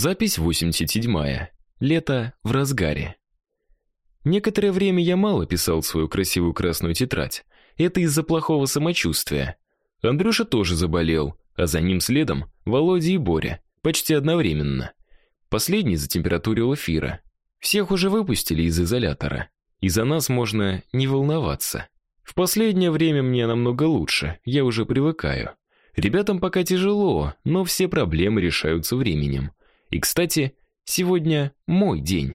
Запись 87-я. Лето в разгаре. Некоторое время я мало писал свою красивую красную тетрадь. Это из-за плохого самочувствия. Андрюша тоже заболел, а за ним следом Володя и Боря, почти одновременно. Последний затемпературил эфира. Всех уже выпустили из изолятора. И за нас можно не волноваться. В последнее время мне намного лучше, я уже привыкаю. Ребятам пока тяжело, но все проблемы решаются временем. И, кстати, сегодня мой день.